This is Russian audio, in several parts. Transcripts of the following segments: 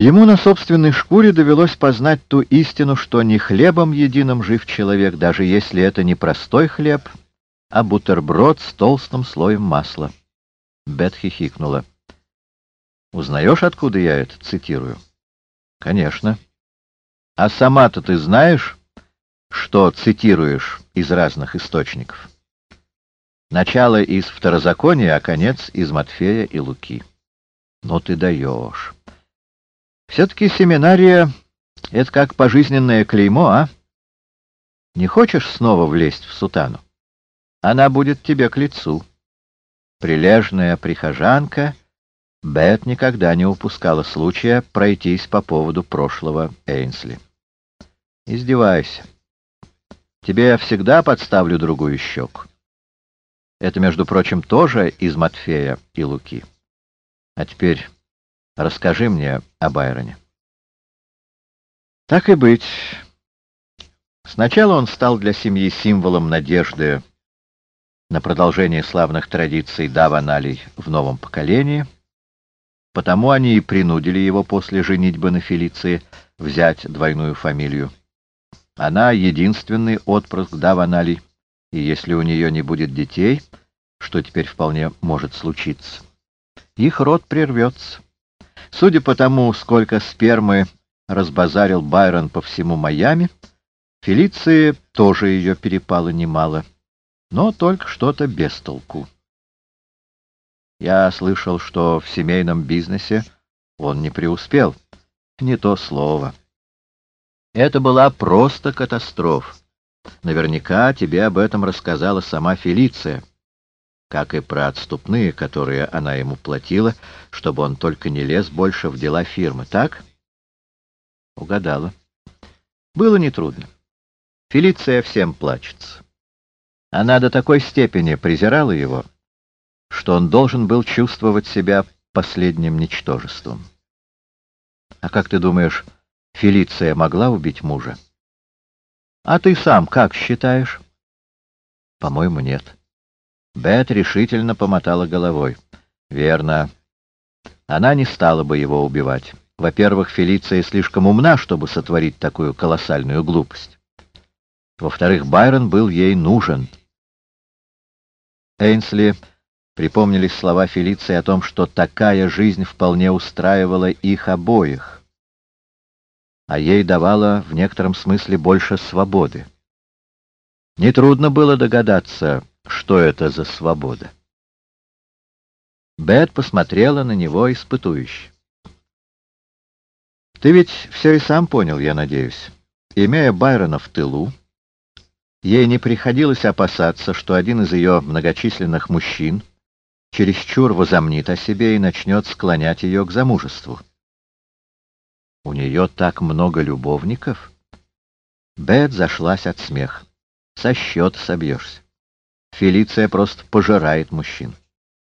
Ему на собственной шкуре довелось познать ту истину, что не хлебом единым жив человек, даже если это не простой хлеб, а бутерброд с толстым слоем масла. Бет хихикнула. «Узнаешь, откуда я это цитирую?» «Конечно. А сама-то ты знаешь, что цитируешь из разных источников?» Начало из Второзакония, а конец из Матфея и Луки. Ну ты даешь. Все-таки семинария — это как пожизненное клеймо, а? Не хочешь снова влезть в сутану? Она будет тебе к лицу. Прилежная прихожанка Бет никогда не упускала случая пройтись по поводу прошлого Эйнсли. Издевайся. Тебе я всегда подставлю другую щеку. Это, между прочим, тоже из Матфея и Луки. А теперь расскажи мне о Байроне. Так и быть. Сначала он стал для семьи символом надежды на продолжение славных традиций Даваналей в новом поколении, потому они и принудили его после женитьбы на Фелиции взять двойную фамилию. Она единственный отпрыск Даваналей, и если у нее не будет детей, что теперь вполне может случиться, их род прервется. Судя по тому, сколько спермы разбазарил Байрон по всему Майами, Фелиции тоже ее перепало немало, но только что-то без толку. Я слышал, что в семейном бизнесе он не преуспел. Не то слово. Это была просто катастрофа. Наверняка тебе об этом рассказала сама Фелиция, как и про отступные, которые она ему платила, чтобы он только не лез больше в дела фирмы, так? Угадала. Было нетрудно. Фелиция всем плачется. Она до такой степени презирала его, что он должен был чувствовать себя последним ничтожеством. А как ты думаешь, Фелиция могла убить мужа? А ты сам как считаешь? По-моему, нет. Бет решительно помотала головой. Верно. Она не стала бы его убивать. Во-первых, Фелиция слишком умна, чтобы сотворить такую колоссальную глупость. Во-вторых, Байрон был ей нужен. Эйнсли припомнились слова Фелиции о том, что такая жизнь вполне устраивала их обоих а ей давала в некотором смысле больше свободы. Нетрудно было догадаться, что это за свобода. Бет посмотрела на него испытующе. «Ты ведь все и сам понял, я надеюсь. Имея Байрона в тылу, ей не приходилось опасаться, что один из ее многочисленных мужчин чересчур возомнит о себе и начнет склонять ее к замужеству. У нее так много любовников. Бет зашлась от смеха. Со счета собьешься. Фелиция просто пожирает мужчин.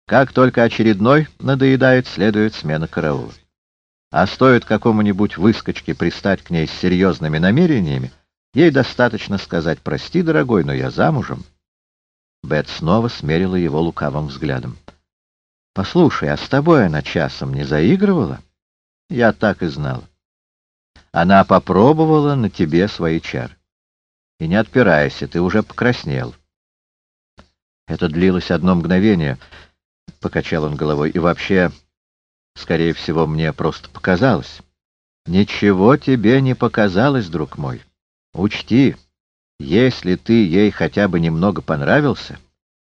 Как только очередной надоедает, следует смена караула. А стоит какому-нибудь выскочке пристать к ней с серьезными намерениями, ей достаточно сказать «Прости, дорогой, но я замужем». Бет снова смерила его лукавым взглядом. «Послушай, а с тобой она часом не заигрывала?» «Я так и знала. Она попробовала на тебе свои чары. И не отпирайся, ты уже покраснел. Это длилось одно мгновение, — покачал он головой, — и вообще, скорее всего, мне просто показалось. Ничего тебе не показалось, друг мой. Учти, если ты ей хотя бы немного понравился,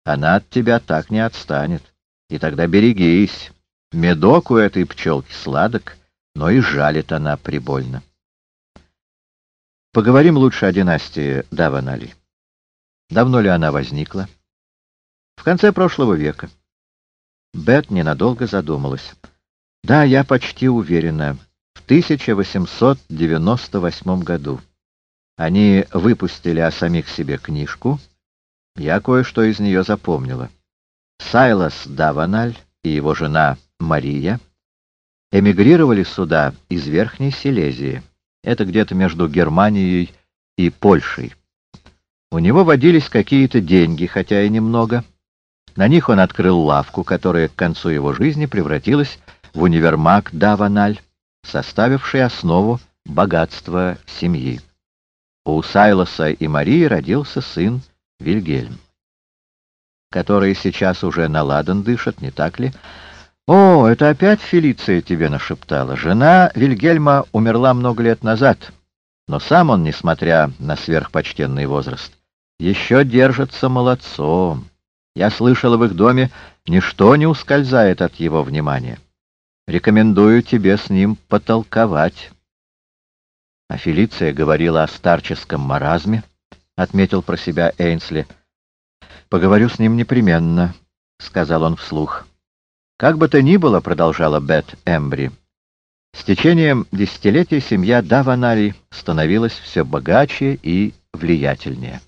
она от тебя так не отстанет. И тогда берегись. Медок у этой пчелки сладок, но и жалит она прибольно. Поговорим лучше о династии Даванали. Давно ли она возникла? В конце прошлого века. Бет ненадолго задумалась. Да, я почти уверена. В 1898 году. Они выпустили о самих себе книжку. Я кое-что из нее запомнила. Сайлас Даваналь и его жена Мария эмигрировали сюда из Верхней Силезии. Это где-то между Германией и Польшей. У него водились какие-то деньги, хотя и немного. На них он открыл лавку, которая к концу его жизни превратилась в универмаг Даваналь. составивший основу богатства семьи. У Сайлоса и Марии родился сын Вильгельм, который сейчас уже наладан дышит, не так ли? О, это опять Фелиция тебе нашептала. Жена Вильгельма умерла много лет назад, но сам он, несмотря на сверхпочтенный возраст, еще держится молодцом. Я слышала в их доме, ничто не ускользает от его внимания. Рекомендую тебе с ним потолковать. А Фелиция говорила о старческом маразме, — отметил про себя Эйнсли. «Поговорю с ним непременно», — сказал он вслух. «Как бы то ни было», — продолжала Бет Эмбри, — «с течением десятилетий семья Даванари становилась все богаче и влиятельнее».